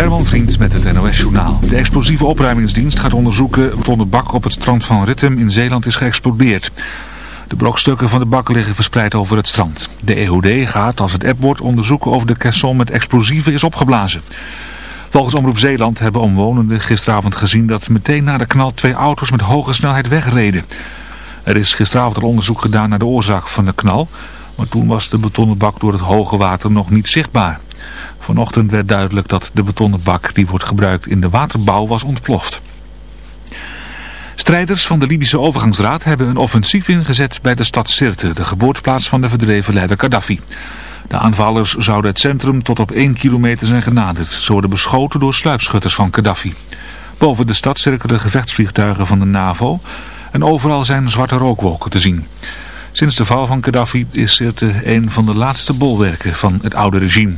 Herman Vriend met het NOS-journaal. De explosieve opruimingsdienst gaat onderzoeken wat de bak op het strand van Rittem in Zeeland is geëxplodeerd. De brokstukken van de bak liggen verspreid over het strand. De EOD gaat, als het app wordt, onderzoeken of de caisson met explosieven is opgeblazen. Volgens Omroep Zeeland hebben omwonenden gisteravond gezien dat meteen na de knal twee auto's met hoge snelheid wegreden. Er is gisteravond al onderzoek gedaan naar de oorzaak van de knal, maar toen was de betonnen bak door het hoge water nog niet zichtbaar. Vanochtend werd duidelijk dat de betonnen bak die wordt gebruikt in de waterbouw was ontploft. Strijders van de Libische overgangsraad hebben een offensief ingezet bij de stad Sirte, de geboorteplaats van de verdreven leider Gaddafi. De aanvallers zouden het centrum tot op 1 kilometer zijn genaderd. Ze worden beschoten door sluipschutters van Gaddafi. Boven de stad cirkelen gevechtsvliegtuigen van de NAVO en overal zijn zwarte rookwolken te zien. Sinds de val van Gaddafi is Sirte een van de laatste bolwerken van het oude regime.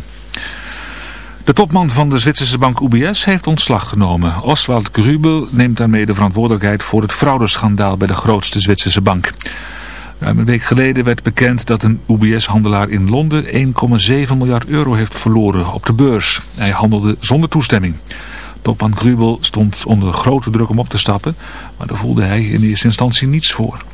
De topman van de Zwitserse bank UBS heeft ontslag genomen. Oswald Grubel neemt daarmee de verantwoordelijkheid voor het fraudeschandaal bij de grootste Zwitserse bank. Ruim een week geleden werd bekend dat een UBS-handelaar in Londen 1,7 miljard euro heeft verloren op de beurs. Hij handelde zonder toestemming. Topman Grubel stond onder grote druk om op te stappen, maar daar voelde hij in eerste instantie niets voor.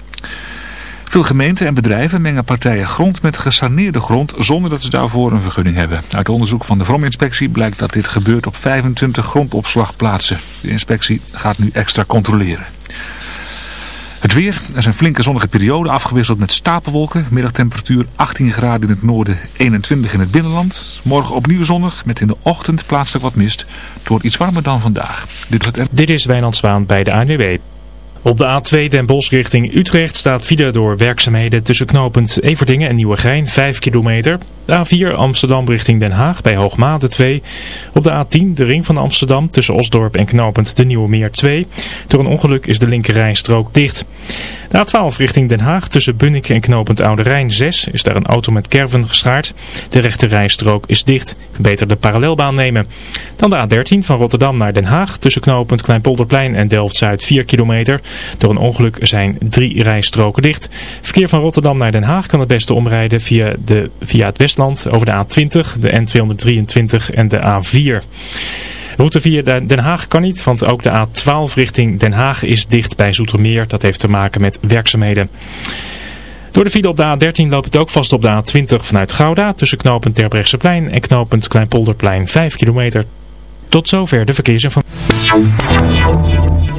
Veel gemeenten en bedrijven mengen partijen grond met gesaneerde grond zonder dat ze daarvoor een vergunning hebben. Uit onderzoek van de Vrominspectie blijkt dat dit gebeurt op 25 grondopslagplaatsen. De inspectie gaat nu extra controleren. Het weer, er zijn flinke zonnige perioden afgewisseld met stapelwolken. Middagtemperatuur 18 graden in het noorden, 21 in het binnenland. Morgen opnieuw zonnig, met in de ochtend plaatselijk wat mist. Het wordt iets warmer dan vandaag. Dit, was het... Dit is Wijnand Zwaan bij de ANWB. Op de A2 Den Bosch richting Utrecht staat file door werkzaamheden tussen knooppunt Everdingen en Nieuwegein 5 kilometer. De A4 Amsterdam richting Den Haag bij Hoogmade 2. Op de A10 de ring van Amsterdam tussen Osdorp en knooppunt de Nieuwe Meer 2. Door een ongeluk is de linkerrijstrook dicht. De A12 richting Den Haag tussen Bunnik en knooppunt Oude Rijn 6 is daar een auto met kerven geschaard. De rechterrijstrook is dicht. Beter de parallelbaan nemen. Dan de A13 van Rotterdam naar Den Haag tussen knooppunt Kleinpolderplein en Delft-Zuid 4 kilometer. Door een ongeluk zijn drie rijstroken dicht. Verkeer van Rotterdam naar Den Haag kan het beste omrijden via, de, via het Westland over de A20, de N223 en de A4. Route via Den Haag kan niet, want ook de A12 richting Den Haag is dicht bij Zoetermeer. Dat heeft te maken met werkzaamheden. Door de file op de A13 loopt het ook vast op de A20 vanuit Gouda tussen knooppunt Terbrechtseplein en knooppunt Kleinpolderplein 5 kilometer. Tot zover de verkeersinformatie.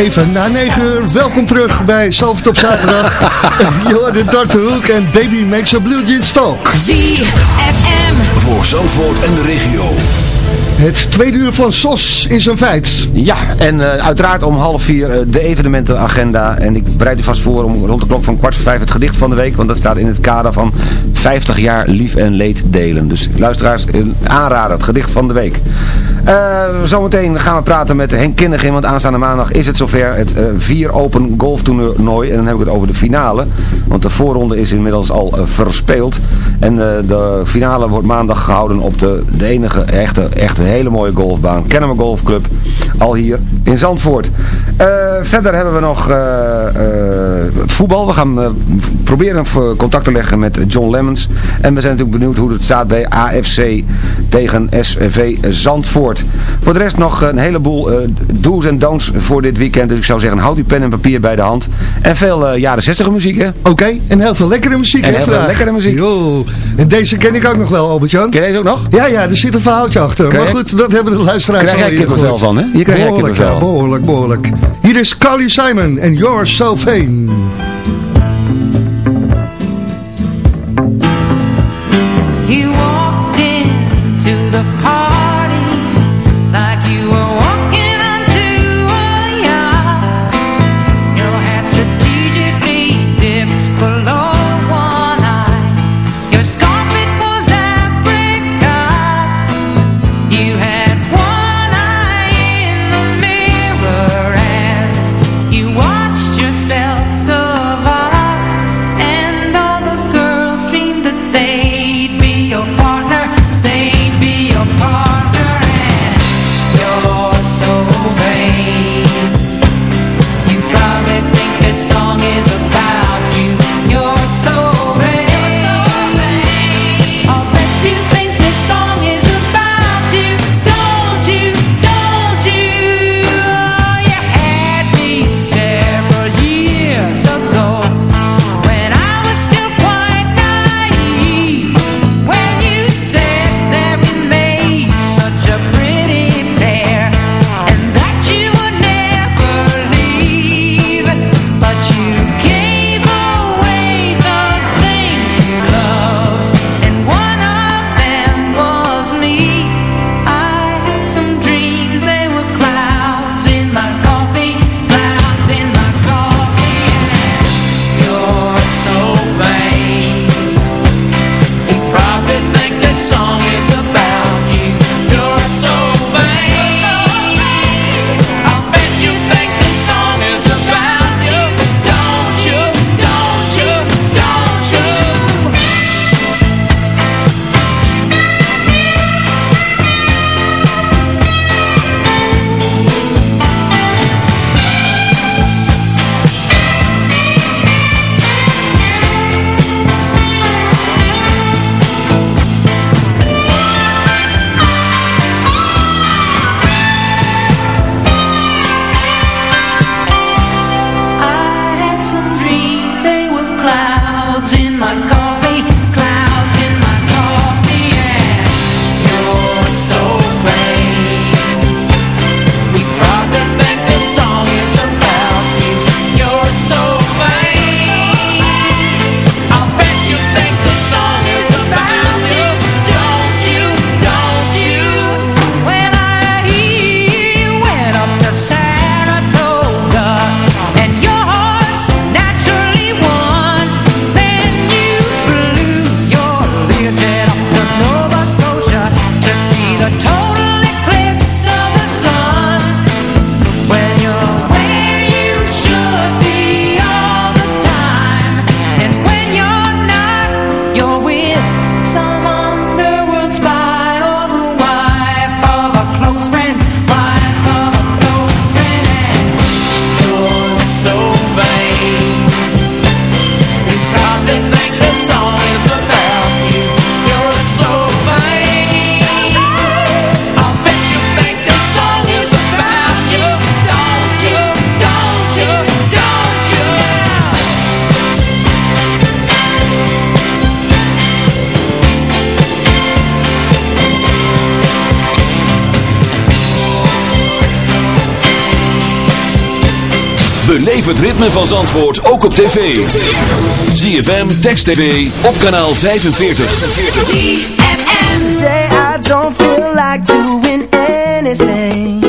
Even na negen uur. Welkom terug bij Zalvert op zaterdag. de Dr. Hoek en Baby Makes a Blue Jeans Talk. ZFM. Voor Zalvoort en de regio. Het tweede uur van SOS is een feit. Ja, en uh, uiteraard om half vier uh, de evenementenagenda. En ik bereid u vast voor om rond de klok van kwart voor vijf het gedicht van de week. Want dat staat in het kader van 50 jaar lief en leed delen. Dus luisteraars, aanraden, het gedicht van de week. Uh, zometeen gaan we praten met Henk Kinnigin, want aanstaande maandag is het zover het uh, vier open golftoernooi. En dan heb ik het over de finale, want de voorronde is inmiddels al uh, verspeeld. En de finale wordt maandag gehouden op de, de enige echte, echte hele mooie golfbaan, Kennemer Golfclub, al hier in Zandvoort. Verder hebben we nog voetbal. We gaan proberen contact te leggen met John Lemmens. En we zijn natuurlijk benieuwd hoe het staat bij AFC tegen SV Zandvoort. Voor de rest nog een heleboel do's en don'ts voor dit weekend. Dus ik zou zeggen, houd die pen en papier bij de hand. En veel jaren 60 muziek, hè? Oké, en heel veel lekkere muziek, En heel veel lekkere muziek. Yo. En deze ken ik ook nog wel, Albert-Jan. Ken je deze ook nog? Ja, ja, er zit een verhaaltje achter. Krijg maar goed, dat hebben de luisteraars krijg jij kippenvel van, hè? Hier krijg jij kippenvel. Ja, behoorlijk, behoorlijk. Hier is Carly Simon en You're So Fame. Beleef het ritme van Zandvoort ook op tv. ZFM, Text TV, op kanaal 45. ZFM. Today I don't feel like doing anything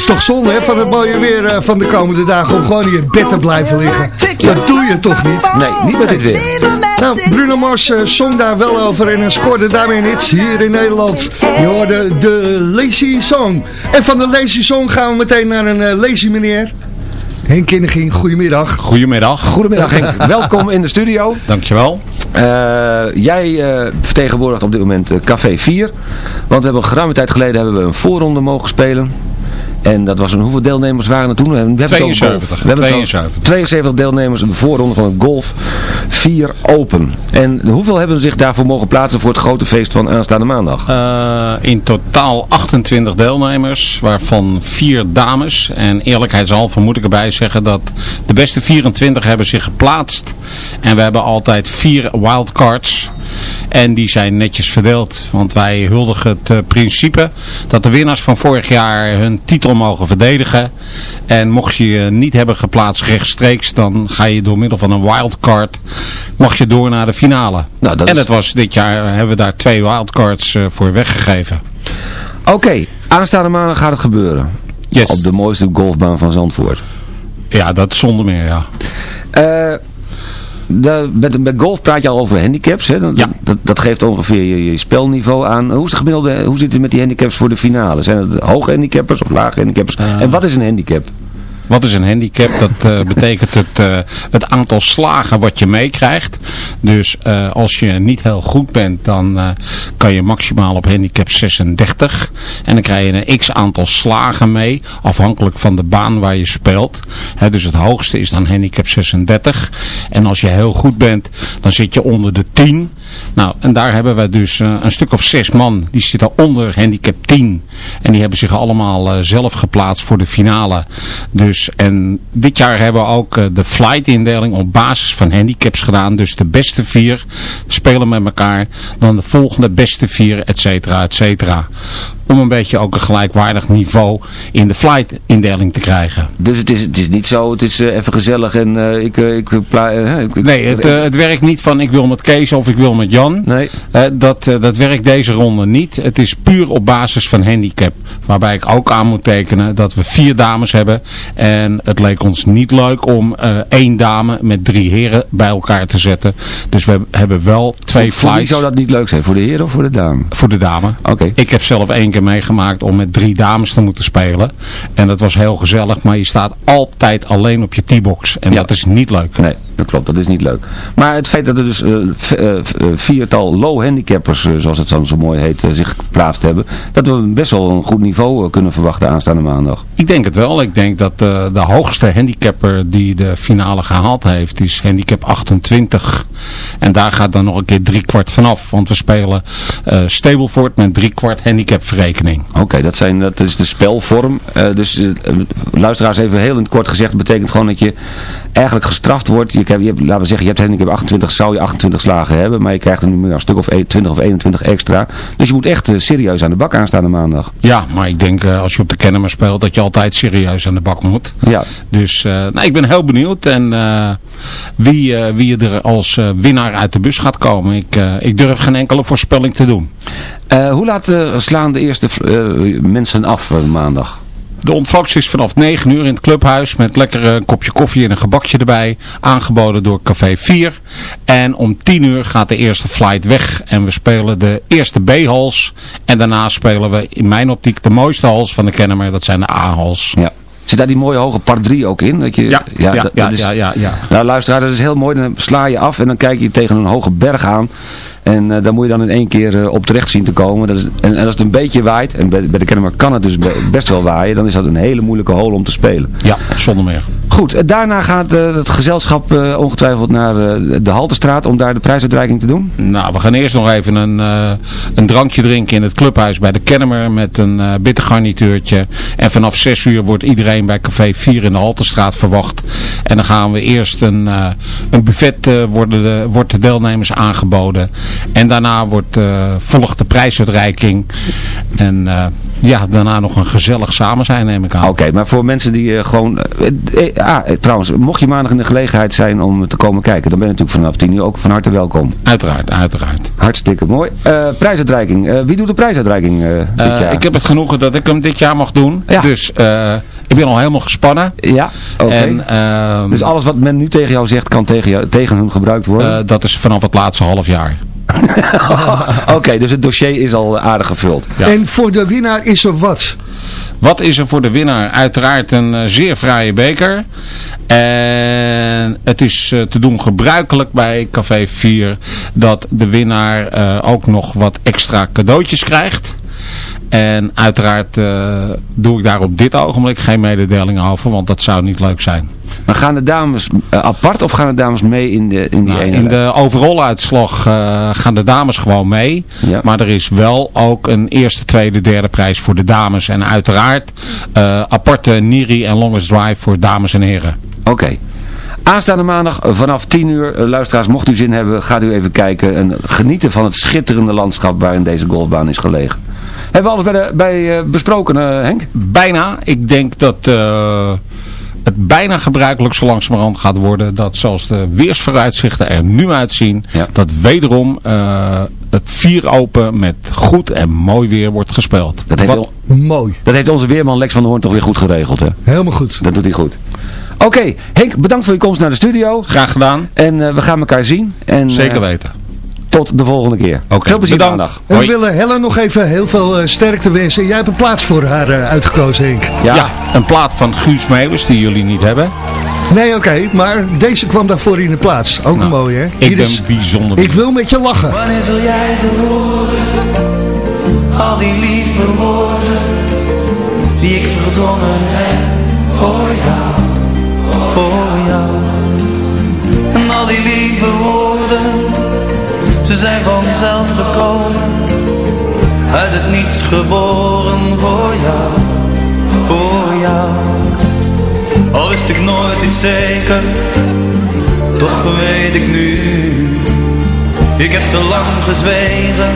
is toch zonde hè, van het mooie weer eh, van de komende dagen om gewoon in je bed te blijven liggen. Dat doe je toch niet? Nee, niet met dit weer. Nou, Bruno Mars eh, zong daar wel over en scoorde daarmee een hits hier in Nederland. Je hoorde de Lazy Song. En van de Lazy Song gaan we meteen naar een eh, lazy meneer. Henk Kinneging, goedemiddag. Goedemiddag. Goedemiddag Henk, welkom in de studio. Dankjewel. Eh, jij eh, vertegenwoordigt op dit moment eh, Café 4. Want we hebben een geruime tijd geleden hebben we een voorronde mogen spelen. En dat was een, hoeveel deelnemers waren er toen? We hebben het over 72. golf. We hebben het over 72. 72 deelnemers in de voorronde van het Golf 4 Open. En hoeveel hebben zich daarvoor mogen plaatsen voor het grote feest van aanstaande maandag? Eh, in totaal 28 deelnemers, waarvan 4 dames. En eerlijkheidshalve moet ik erbij zeggen dat de beste 24 hebben zich geplaatst. En we hebben altijd 4 wildcards. En die zijn netjes verdeeld. Want wij huldigen het eh, principe dat de winnaars van vorig jaar hun titel mogen verdedigen. En mocht je je niet hebben geplaatst rechtstreeks, dan ga je door middel van een wildcard mag je door naar de finale. Nou, dat en is- het was dit jaar hebben we daar twee wildcards eh, voor weggegeven. Oké, aanstaande maandag gaat het gebeuren. Yes. Op de mooiste golfbaan van Zandvoort. Ja, dat zonder meer, ja. Eh, de, met, met golf praat je al over handicaps. Hè? Dat, Ja. dat, dat geeft ongeveer je, je spelniveau aan. Hoe, is de gemiddelde, hoe zit het met die handicaps voor de finale? Zijn het hoge handicappers of lage handicappers? Eh. en wat is een handicap? Wat is een handicap? Dat eh, betekent het, eh, het aantal slagen wat je meekrijgt. Dus eh, als je niet heel goed bent, dan kan je maximaal op handicap 36. En dan krijg je een x aantal slagen mee, afhankelijk van de baan waar je speelt. Dus het hoogste is dan handicap 36. En als je heel goed bent, dan zit je onder de 10. Nou, en daar hebben we dus eh, een stuk of zes man, die zitten onder handicap 10. En die hebben zich allemaal eh, zelf geplaatst voor de finale. Dus, en dit jaar hebben we ook eh, de flight-indeling op basis van handicaps gedaan. Dus de beste vier spelen met elkaar. Dan de volgende beste vier, et cetera, et cetera om een beetje ook een gelijkwaardig niveau in de flight-indeling te krijgen. Dus het is, het is niet zo, het is even gezellig en ik, ik, ik, Nee, het, het werkt niet van ik wil met Kees of ik wil met Jan. Nee. dat, dat werkt deze ronde niet. Het is puur op basis van handicap. Waarbij ik ook aan moet tekenen dat we vier dames hebben. En het leek ons niet leuk om één dame met drie heren bij elkaar te zetten. Dus we hebben wel twee voor, flights. zou dat niet leuk zijn? Voor de heren of voor de dame? Voor de dame. Oké. Ik heb zelf één keer meegemaakt om met drie dames te moeten spelen. En dat was heel gezellig. Maar je staat altijd alleen op je T-box. En dat is niet leuk. Nee, dat klopt. Dat is niet leuk. Maar het feit dat er dus uh, viertal low handicappers, zoals het dan zo mooi heet, zich geplaatst hebben. Dat we best wel een goed niveau kunnen verwachten aanstaande maandag. Ik denk het wel. Ik denk dat de hoogste handicapper die de finale gehaald heeft, is handicap 28. En daar gaat dan nog een keer drie kwart vanaf. Want we spelen uh, Stableford met drie kwart handicapverrekening. Oké, dat zijn dat is de spelvorm. Uh, dus uh, luisteraars even heel in het kort gezegd, betekent gewoon dat je eigenlijk gestraft wordt. Je, je hebt, laten we zeggen, je hebt handicap 28, zou je 28 slagen hebben. Maar je krijgt er nu meer een stuk of 20 of 21 extra. Dus je moet echt serieus aan de bak aanstaan maandag. Ja, maar ik denk als je op de Kennemer speelt dat je altijd serieus aan de bak moet. Ja. Dus nou, ik ben heel benieuwd. En wie, wie er als winnaar uit de bus gaat komen. Ik, ik durf geen enkele voorspelling te doen. Uh, hoe laat uh, slaan de eerste uh, mensen af maandag? De ontvangst is vanaf 9 uur in het clubhuis met lekker een kopje koffie en een gebakje erbij. Aangeboden door Café 4. En om 10 uur gaat de eerste flight weg. En we spelen de eerste B-hals. En daarna spelen we in mijn optiek de mooiste hals van de Kennemer. Dat zijn de A-hals. Ja. Zit daar die mooie hoge par 3 ook in? Dat je, ja, ja, ja, dat is, ja, ja, ja. Nou luisteraar, dat is heel mooi. Dan sla je af en dan kijk je tegen een hoge berg aan. En uh, daar moet je dan in één keer uh, op terecht zien te komen. Dat is, en, als het een beetje waait, en bij, bij de Kennemer kan het dus best wel waaien, dan is dat een hele moeilijke hole om te spelen. Ja, zonder meer. Goed, uh, daarna gaat het gezelschap ongetwijfeld naar de Haltestraat om daar de prijsuitreiking te doen? Nou, we gaan eerst nog even een, een drankje drinken in het clubhuis bij de Kennemer met een bittergarnituurtje. En vanaf 6 uur wordt iedereen bij Café 4 in de Haltestraat verwacht. En dan gaan we eerst een, een buffet, worden de, wordt de deelnemers aangeboden. En daarna wordt, uh, volgt de prijsuitreiking. En uh, ja, daarna nog een gezellig samen zijn neem ik aan. Oké, okay, maar voor mensen die uh, gewoon... ah, trouwens, mocht je maandag in de gelegenheid zijn om te komen kijken, dan ben je natuurlijk vanaf 10 uur ook van harte welkom. Uiteraard, uiteraard. Hartstikke mooi. prijsuitreiking. wie doet de prijsuitreiking dit jaar? Ik heb het genoegen dat ik hem dit jaar mag doen. Ja. Dus ik ben al helemaal gespannen. Ja, oké. Okay. ehm, dus alles wat men nu tegen jou zegt, kan tegen, jou, tegen hun gebruikt worden? dat is vanaf het laatste half jaar. Oké, okay, dus het dossier is al aardig gevuld. Ja. En voor de winnaar is er wat? Wat is er voor de winnaar? Uiteraard een uh, zeer fraaie beker. En het is uh, te doen gebruikelijk bij Café 4 dat de winnaar uh, ook nog wat extra cadeautjes krijgt. En uiteraard uh, doe ik daar op dit ogenblik geen mededelingen over, want dat zou niet leuk zijn. Maar gaan de dames uh, apart of gaan de dames mee in, de, in die nou, ene In de overall uitslag uh, gaan de dames gewoon mee. Ja. Maar er is wel ook een eerste, tweede, derde prijs voor de dames. En uiteraard aparte Niri en Longest Drive voor dames en heren. Oké. Okay. Aanstaande maandag vanaf 10 uur, luisteraars, mocht u zin hebben, gaat u even kijken en genieten van het schitterende landschap waarin deze golfbaan is gelegen. Hebben we alles bij, de, bij uh, besproken, uh, Henk? Bijna. Ik denk dat uh, het bijna gebruikelijk zo langzamerhand gaat worden dat zoals de weersvooruitzichten er nu uitzien, ja. dat wederom het vier open met goed en mooi weer wordt gespeeld. Dat heeft, Wat mooi. Dat heeft onze weerman Lex van der Hoorn toch weer goed geregeld, hè? Helemaal goed. Dat doet hij goed. Oké, okay, Henk, bedankt voor je komst naar de studio. Graag gedaan. En we gaan elkaar zien. En, Zeker weten. Tot de volgende keer. Okay, Veel plezier bedankt. maandag. En we willen Helen nog even heel veel uh, sterkte wensen. Jij hebt een plaats voor haar uh, uitgekozen, Henk. Ja. ja. een plaat van Guus Meeuwis die jullie niet hebben. Nee, oké, okay, maar deze kwam daarvoor in de plaats. Ook nou, mooi, hè? Ik Hier ben is, bijzonder. Ik wil met je lachen. Wanneer zul jij ze horen? Al die lieve woorden die ik verzonnen heb voor jou, voor zijn vanzelf gekomen, uit het niets geboren voor jou, voor jou. Al wist ik nooit iets zeker, toch weet ik nu. Ik heb te lang gezwegen,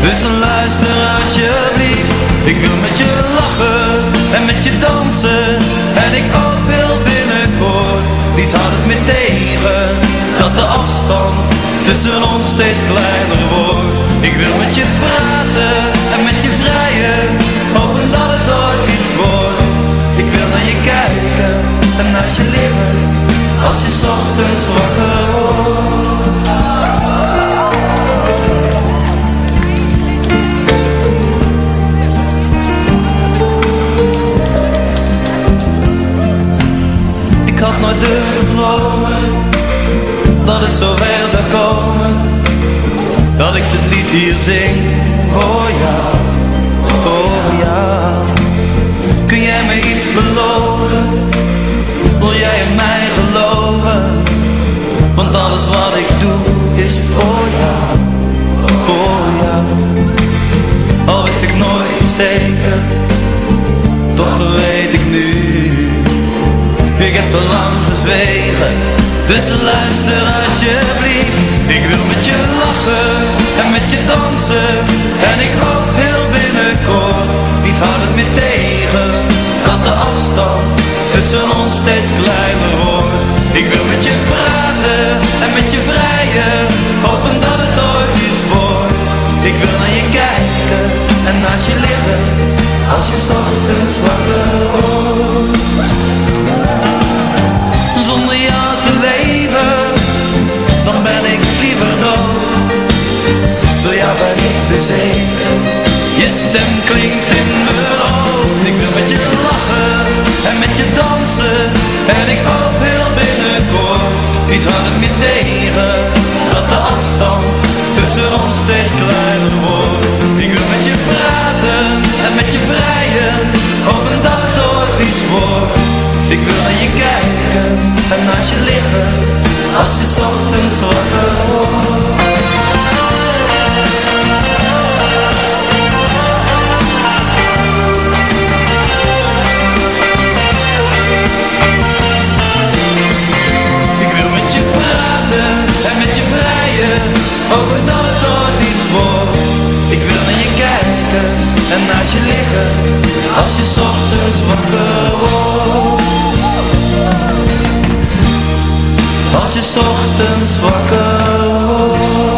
dus luister alsjeblieft. Ik wil met je lachen en met je dansen, en ik ook wil binnenkort. Niets houdt het meer tegen, dat de afstand tussen ons steeds kleiner wordt. Ik wil met je praten en met je vrijen, hopen dat het ooit iets wordt. Ik wil naar je kijken en naast je liggen, als je ochtends wakker wordt. Ik had nooit durven dromen dat het zover zou komen Dat ik dit lied hier zing voor jou, voor jou. Kun jij me iets beloven, wil jij in mij geloven? Want alles wat ik doe is voor jou, voor jou. Al wist ik nooit zeker, toch weet ik nu. Ik heb te lang dus luister alsjeblieft. Ik wil met je lachen en met je dansen. En ik hoop heel binnenkort Niet het meer tegen. Dat de afstand tussen ons steeds kleiner wordt. Ik wil met je praten en met je vrijen. Hopen dat het ooit iets wordt. Ik wil naar je kijken en naast je liggen. Als je ochtends wakker wordt je stem klinkt in mijn hoofd. Ik wil met je lachen en met je dansen, en ik hoop heel binnenkort, niet het meer tegen, dat de afstand tussen ons steeds kleiner wordt. Ik wil met je praten en met je vrijen, hopen dat het ooit iets wordt. Ik wil naar je kijken en naast je liggen Als je ochtends wakker wordt vrijen Hopen dat het ooit iets wordt Ik wil naar je kijken en naast je liggen Als je ochtends wakker wordt als je ochtends wakker wordt.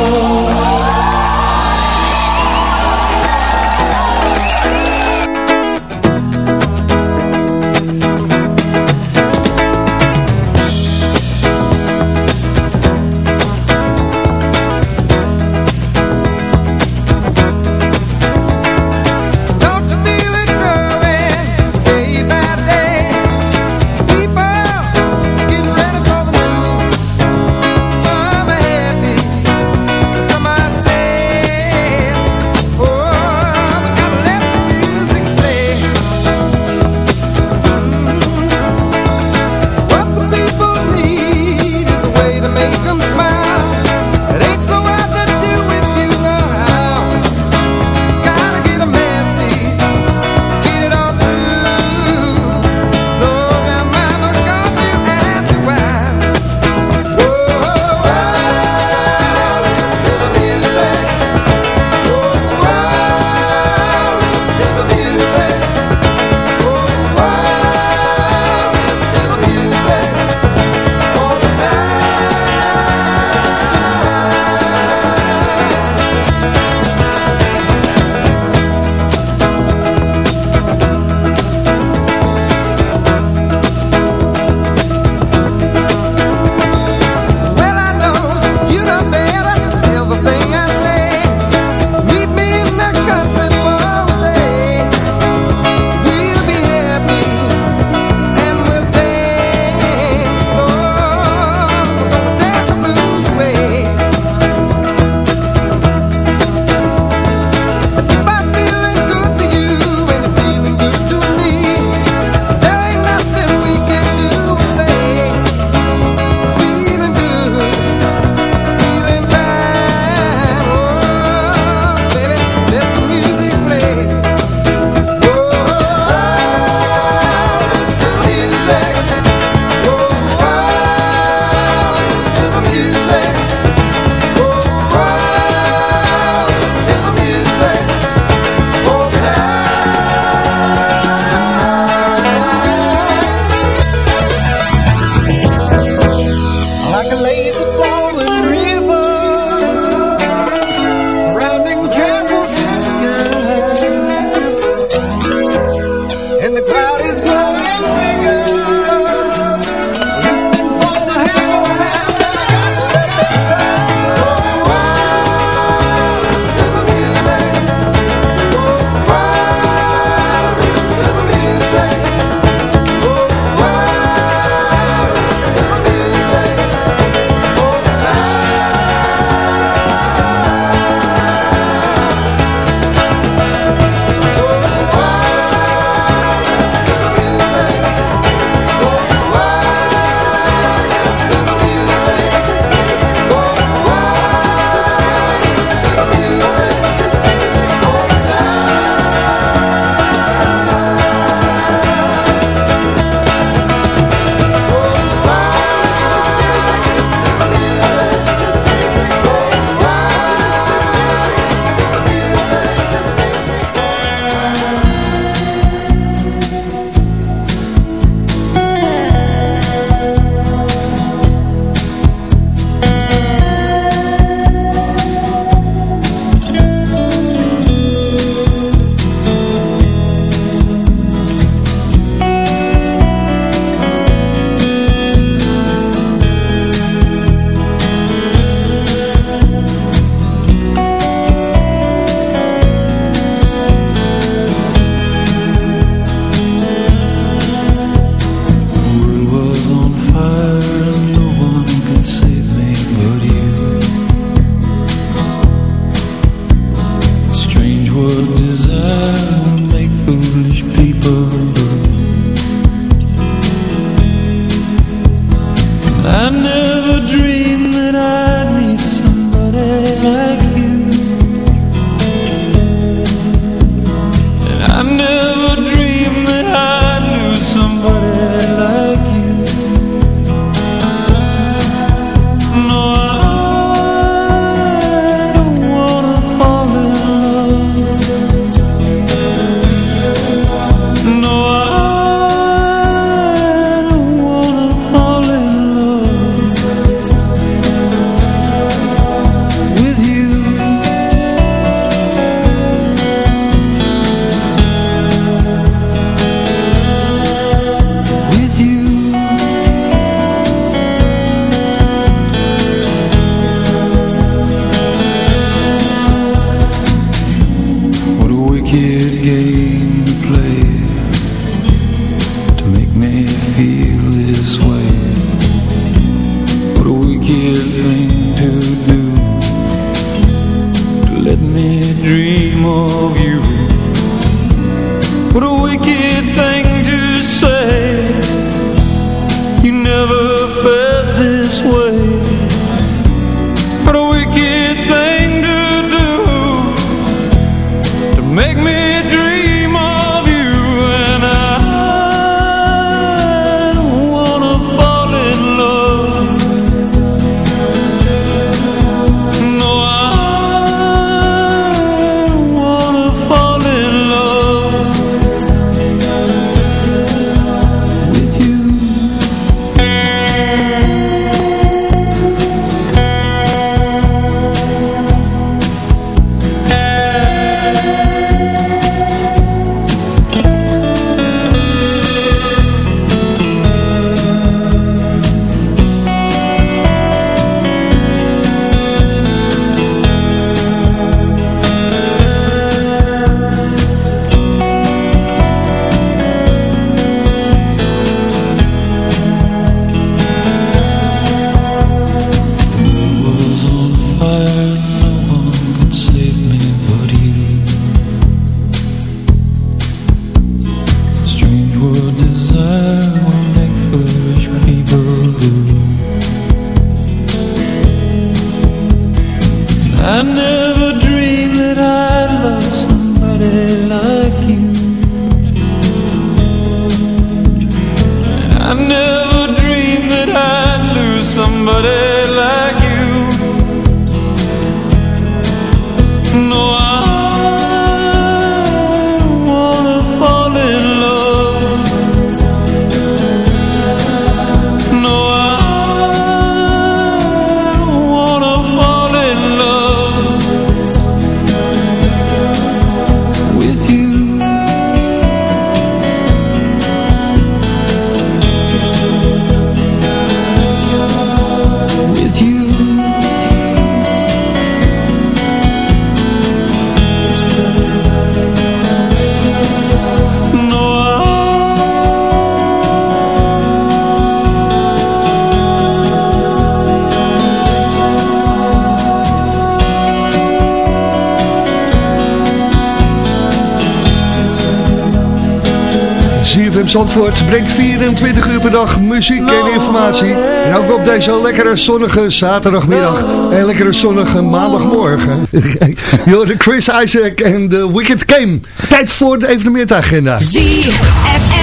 Zandvoort brengt 24 uur per dag muziek en informatie. En ook op deze lekkere zonnige zaterdagmiddag en lekkere zonnige maandagmorgen. de Chris Isaac en The Wicked Game. Tijd voor de evenementagenda. ZFM.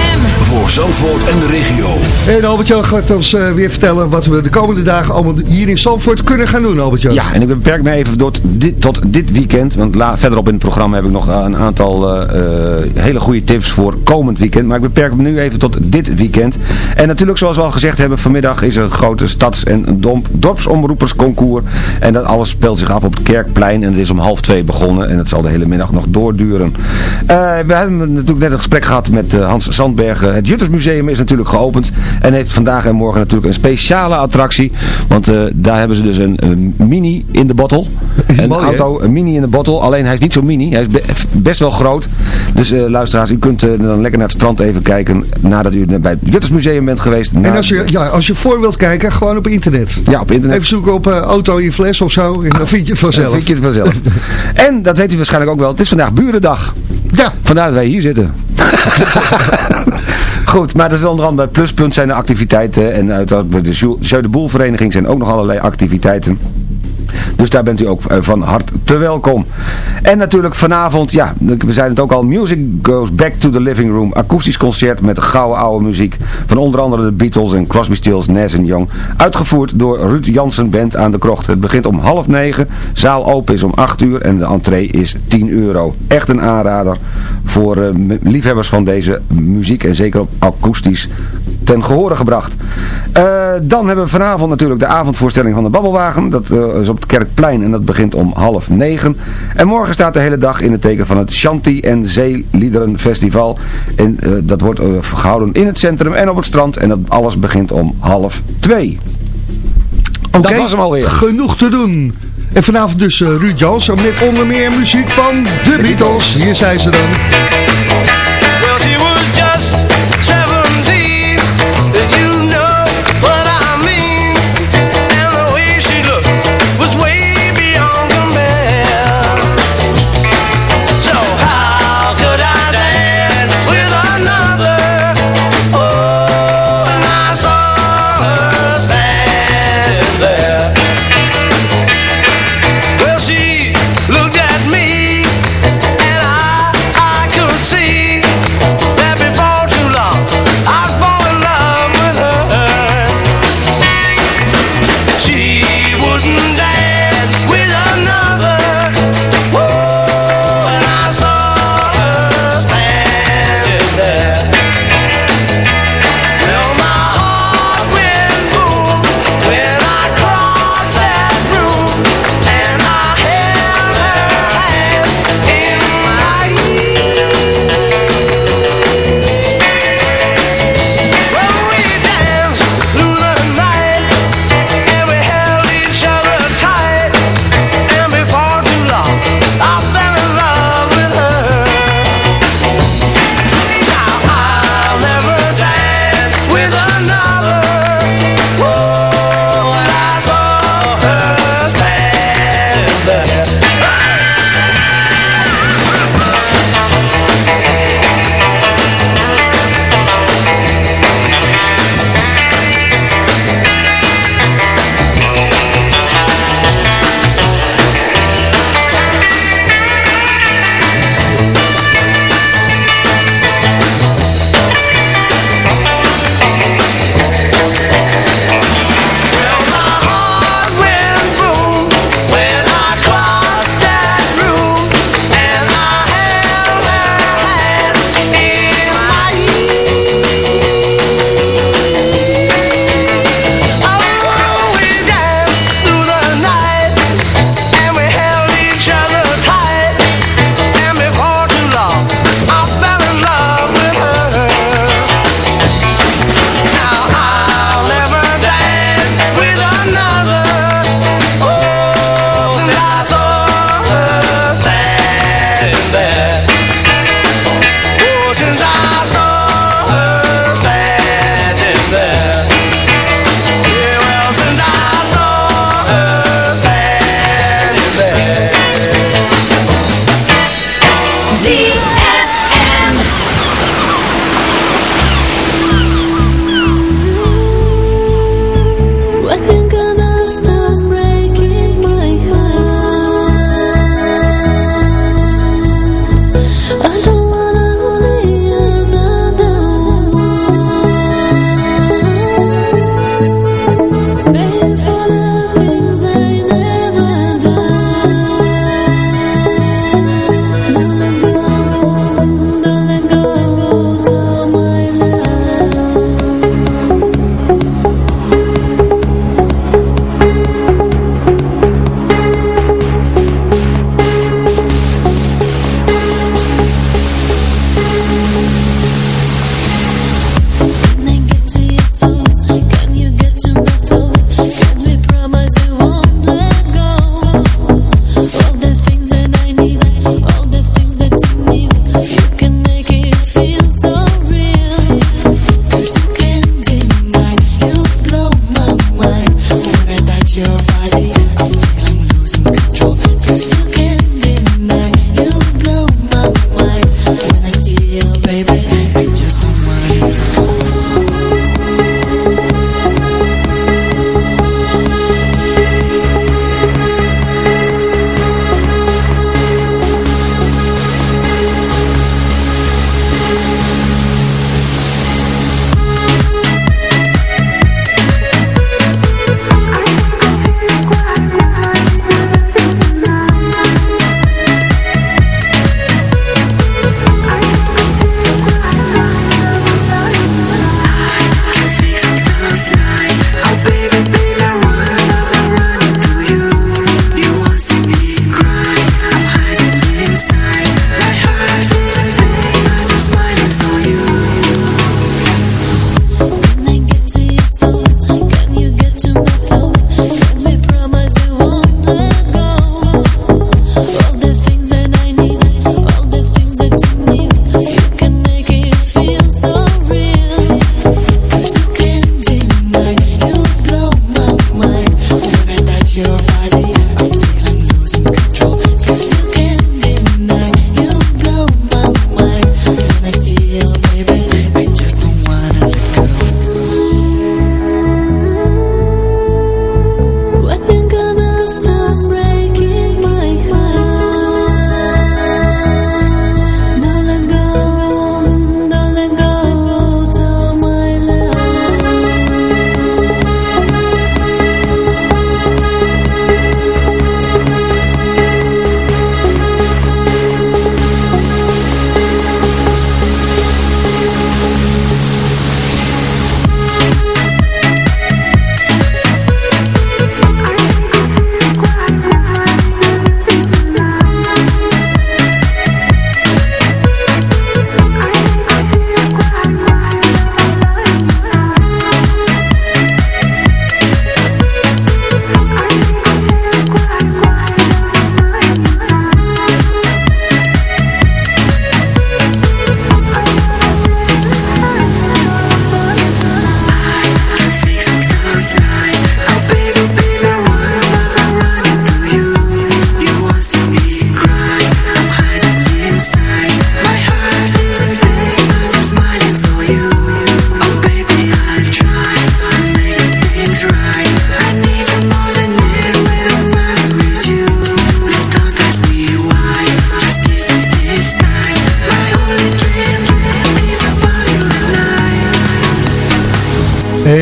Voor Zandvoort en de regio. En Albert-Jan gaat ons uh, weer vertellen wat we de komende dagen allemaal hier in Zandvoort kunnen gaan doen, Albert-Jan. Ja, en ik beperk me even tot dit, tot dit weekend. Want la, verderop in het programma heb ik nog een aantal uh, hele goede tips voor komend weekend. Maar ik beperk me nu even tot dit weekend. En natuurlijk, zoals we al gezegd hebben, vanmiddag is er een grote stads- en dorpsomroepersconcours. En dat alles speelt zich af op het Kerkplein. En het is om half twee begonnen. En het zal de hele middag nog doorduren. Uh, we hebben natuurlijk net een gesprek gehad met uh, Hans Sandbergen. Het Juttersmuseum is natuurlijk geopend. En heeft vandaag en morgen natuurlijk een speciale attractie. Want uh, daar hebben ze dus een, een, mini in de bottle. Een Mooi, auto, een mini in de bottle. Alleen hij is niet zo mini. Hij is be best wel groot. Dus luisteraars, u kunt dan lekker naar het strand even kijken. Nadat u bij het Juttersmuseum bent geweest. En als je, ja, als je voor wilt kijken, gewoon op internet. Ja, op internet. Even zoeken op auto in fles of zo. En dan vind je het vanzelf. Dan vind je het vanzelf. en, dat weet u waarschijnlijk ook wel. Het is vandaag Burendag. Ja. Vandaar dat wij hier zitten. Goed, maar dat is onder andere Pluspunt zijn er activiteiten. En uit bij de Jeu de Boel vereniging zijn ook nog allerlei activiteiten. Dus daar bent u ook van harte welkom. En natuurlijk vanavond, ja, we zeiden het ook al, Music Goes Back to the Living Room. Akoestisch concert met gouden oude muziek van onder andere de Beatles en Crosby, Stills, Nash Young. Uitgevoerd door Ruud Jansen Band aan de Krocht. Het begint om half negen, zaal open is om acht uur en de entree is 10 euro. Echt een aanrader voor uh, liefhebbers van deze muziek en zeker op akoestisch ten gehore gebracht. Uh, dan hebben we vanavond natuurlijk de avondvoorstelling van de Babbelwagen. Dat uh, is op het Kerkplein en dat begint om half negen. En morgen staat de hele dag in het teken van het Shanti en Zeeliederen Festival. En uh, dat wordt uh, gehouden in het centrum en op het strand. En dat alles begint om half twee. Oké, dat was hem alweer. genoeg te doen. En vanavond dus uh, Ruud Jansen met onder meer muziek van de Beatles. Hier zijn ze dan.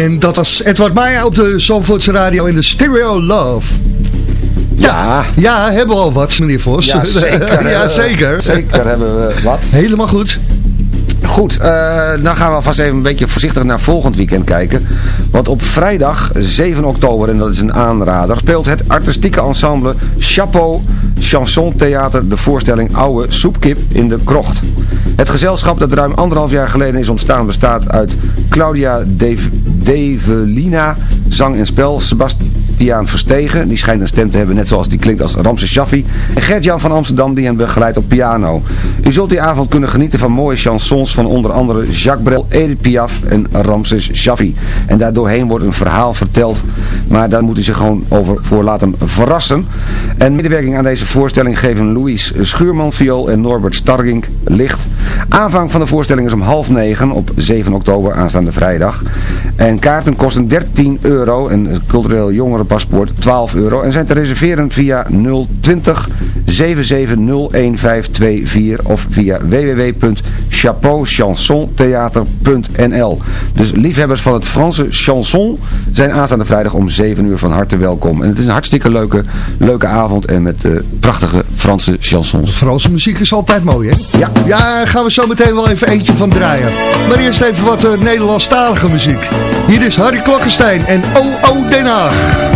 En dat was Edward Maya op de Zandvoortse Radio in de Stereo Love. Ja, ja, hebben we al wat, meneer Vos. Ja, zeker. ja, zeker. Zeker hebben we wat. Helemaal goed. Goed, uh, dan gaan we alvast even een beetje voorzichtig naar volgend weekend kijken. Want op vrijdag 7 oktober, en dat is een aanrader, speelt het artistieke ensemble Chapeau Chanson Theater de voorstelling Oude Soepkip in de Krocht. Het gezelschap dat ruim anderhalf jaar geleden is ontstaan bestaat uit Claudia Develina, zang en spel, Sebastiaan Verstegen, die schijnt een stem te hebben net zoals die klinkt als Ramses Shaffi, en Gert-Jan van Amsterdam die hem begeleidt op piano. U zult die avond kunnen genieten van mooie chansons van onder andere Jacques Brel, Edith Piaf en Ramses Shaffi. En daardoorheen wordt een verhaal verteld, maar daar moet u zich gewoon over voor laten verrassen. En medewerking aan deze voorstelling geven Louis Schuurman viool en Norbert Stargink licht. Aanvang van de voorstelling is om half negen op 7 oktober aanstaande vrijdag. En kaarten kosten 13 euro en cultureel jongerenpaspoort 12 euro. En zijn te reserveren via 020 7701524 of via www.chapeauchansontheater.nl Dus liefhebbers van het Franse chanson zijn aanstaande vrijdag om 7 uur van harte welkom. En het is een hartstikke leuke, leuke avond en met uh, prachtige Franse chansons. Franse muziek is altijd mooi, hè? Ja. Ja, gaan we zo meteen wel even eentje van draaien. Maar eerst even wat uh, Nederlandstalige muziek. Hier is Harry Klokkenstein en O.O. Den Haag.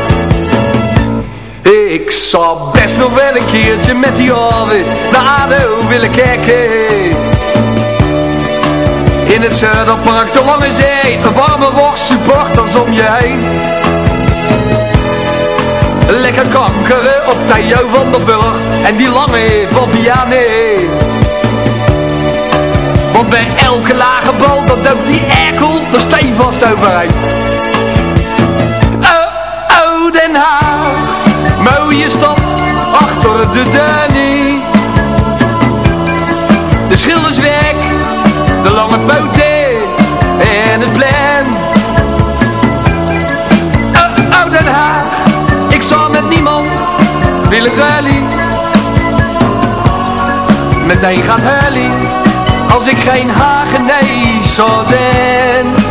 Ik zou best nog wel een keertje met die handen naar ADO willen kijken. In het Zuiderpark, de Lange Zee, een warme worst, supporters om je heen. Lekker kankeren op Theo van der Burg en die lange van Vianney. Want bij elke lage bal, dat dook die erkel er steenvast overheen. Oh, oh, Den Haag, mooie stad, achter de Danny. De schilderswerk, de lange poten en het plan. Oh, oh, Den Haag, ik zal met niemand willen rally. Meteen gaat Hully als ik geen Hagenees zou zijn.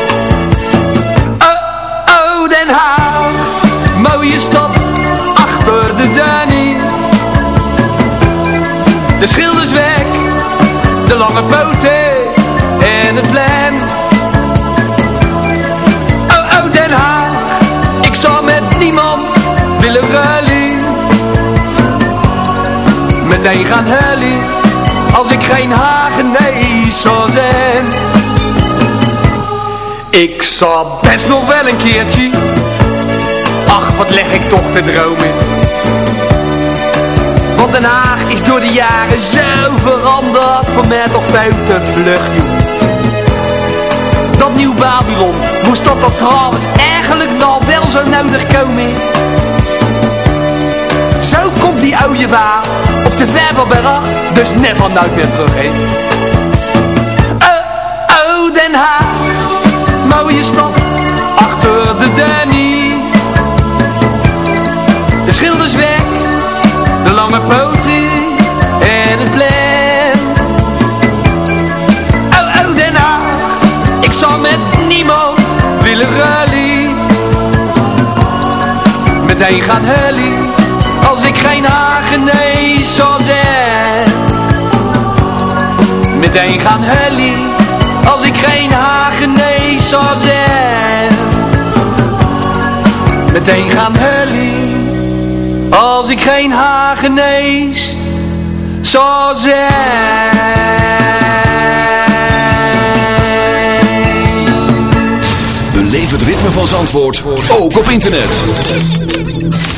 Mooie stad, achter de Danny. De schilderswerk, de lange poten en het plan. Oh, oh, Den Haag, ik zou met niemand willen rally. Meteen gaan hully als ik geen Hagenees zou zijn. Ik zou best nog wel een keertje, ach wat leg ik toch te dromen. Want Den Haag is door de jaren zo veranderd, voor mij toch veel te vlug. Dat nieuw Babylon, moest dat dan trouwens eigenlijk nou wel zo nodig komen? Zo komt die oude waar op de Vervelberg, dus never nooit meer terug heen. Oh, oh, Den Haag, mooie stad, achter de Danny. Meteen gaan hully als ik geen Hagenees zou zijn. Meteen gaan hully, als ik geen Hagenees zou zijn. Meteen gaan hully, als ik geen Hagenees zou zijn. Beleef het ritme van Zandvoort, ook op internet.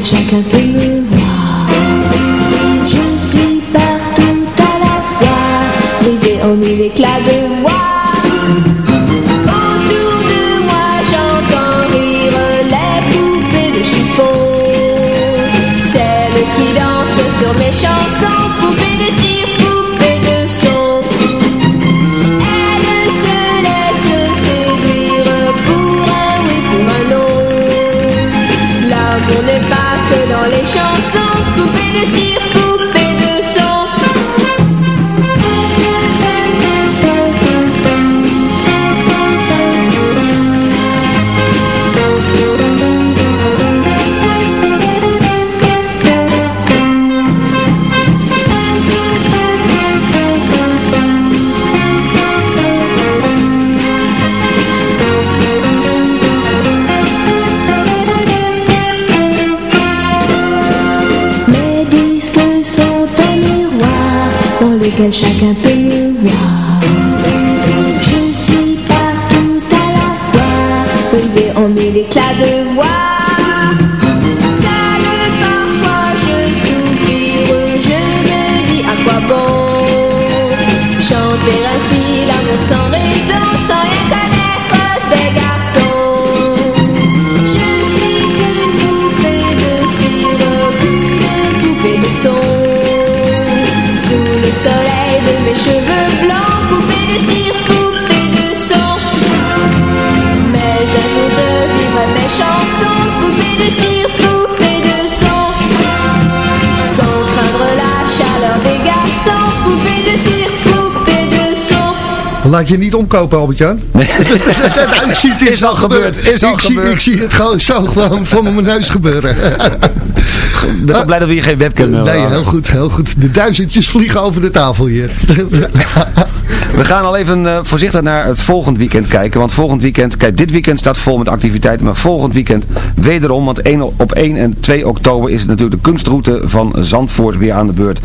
which I can't. Chacun me Laat je niet omkopen, Albert-Jan. Nee. ik zie het Is al gebeurd, is al ik zie, gebeurd. ik zie het gewoon zo gewoon voor mijn neus gebeuren. Ik ben toch blij dat we hier geen webcam hebben. Nee, heel goed, heel goed. De duizendjes vliegen over de tafel hier. We gaan al even eh, voorzichtig naar het volgend weekend kijken. Want volgend weekend, kijk dit weekend staat vol met activiteiten. Maar volgend weekend wederom, want 1, op 1 en 2 oktober is natuurlijk de kunstroute van Zandvoort weer aan de beurt.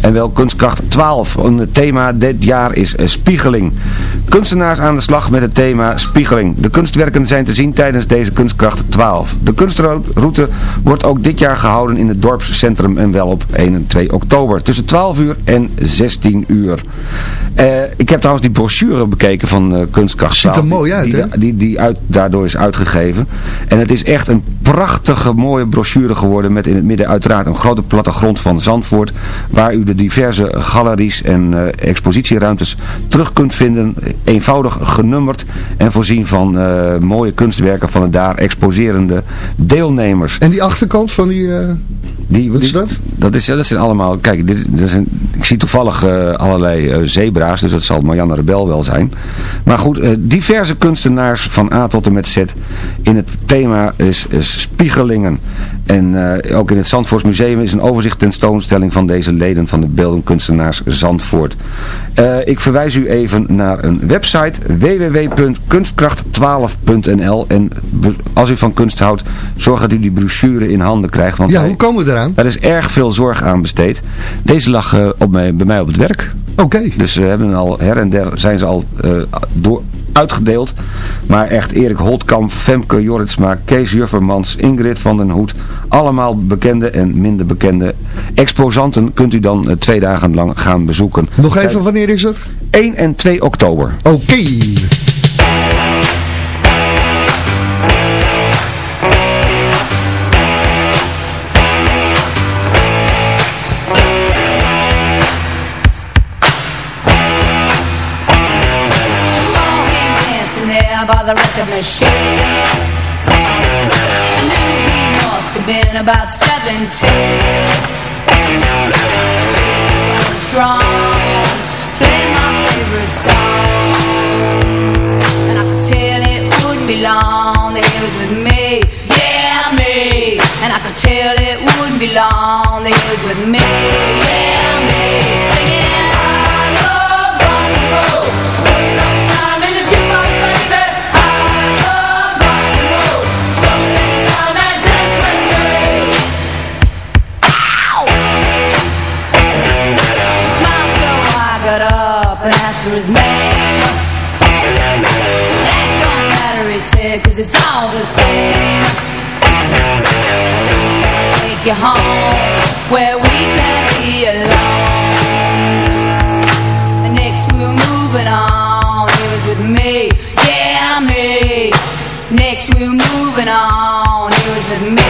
En wel kunstkracht 12. Een thema dit jaar is eh, spiegeling. Kunstenaars aan de slag met het thema spiegeling. De kunstwerken zijn te zien tijdens deze kunstkracht 12. De kunstroute wordt ook dit jaar gehouden in het dorpscentrum en wel op 1 en 2 oktober. Tussen 12 uur en 16 uur. Eh, ik heb trouwens die brochure bekeken van Kunstkracht Ziet er 12, mooi uit, die, hè? die, uit, daardoor is uitgegeven. En het is echt een prachtige mooie brochure geworden met in het midden uiteraard een grote plattegrond van Zandvoort. Waar u de diverse galeries en eh, expositieruimtes terug kunt vinden. Eenvoudig genummerd en voorzien van eh, mooie kunstwerken van de daar exposerende deelnemers. En die achterkant van die... eh, Die, Wat is die- dat? Dat, is, dat zijn allemaal, kijk, dit, is een, ik zie toevallig allerlei zebra's, dus dat zal Marianne Rebel wel zijn. Maar goed, eh, diverse kunstenaars van A tot en met Z in het thema is, is spiegelingen. En eh, ook in het Zandvoorts Museum is een overzicht tentoonstelling van deze leden van de beeldenkunstenaars Zandvoort. Eh, ik verwijs u even naar een website www.kunstkracht12.nl en als u van kunst houdt, zorg dat u die brochure in handen krijgt. Want Ja, hij- hoe komen we eraan? daar is erg veel zorg aan besteed. Deze lag op mij, bij mij op het werk. Oké. Dus we hebben al her en der zijn ze al eh, door, uitgedeeld. Maar echt Erik Holtkamp, Femke Jorritsma, Kees Juffermans, Ingrid van den Hoed. Allemaal bekende en minder bekende exposanten kunt u dan eh, twee dagen lang gaan bezoeken. Nog even, wanneer is het? 1 en 2 oktober. Oké. There by the record machine. I knew he must have been about 17. He was strong, playing my favorite song. And I could tell it wouldn't be long that he was with me, yeah, me. And I could tell it wouldn't be long that he was with me, yeah, it's all the same. Take you home where we can be alone. Next we were moving on. He was with me, yeah, me. Next we were moving on. He was with me,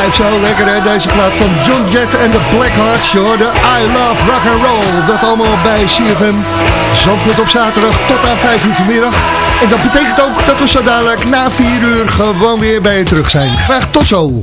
blijft zo lekker hè, deze plaat van John Jett en de Blackhearts. Je hoorde I Love Rock and Roll. Dat allemaal bij CFM. Zandvoort op zaterdag tot aan 5 uur vanmiddag. En dat betekent ook dat we zo dadelijk na 4 uur gewoon weer bij je terug zijn. Graag tot zo.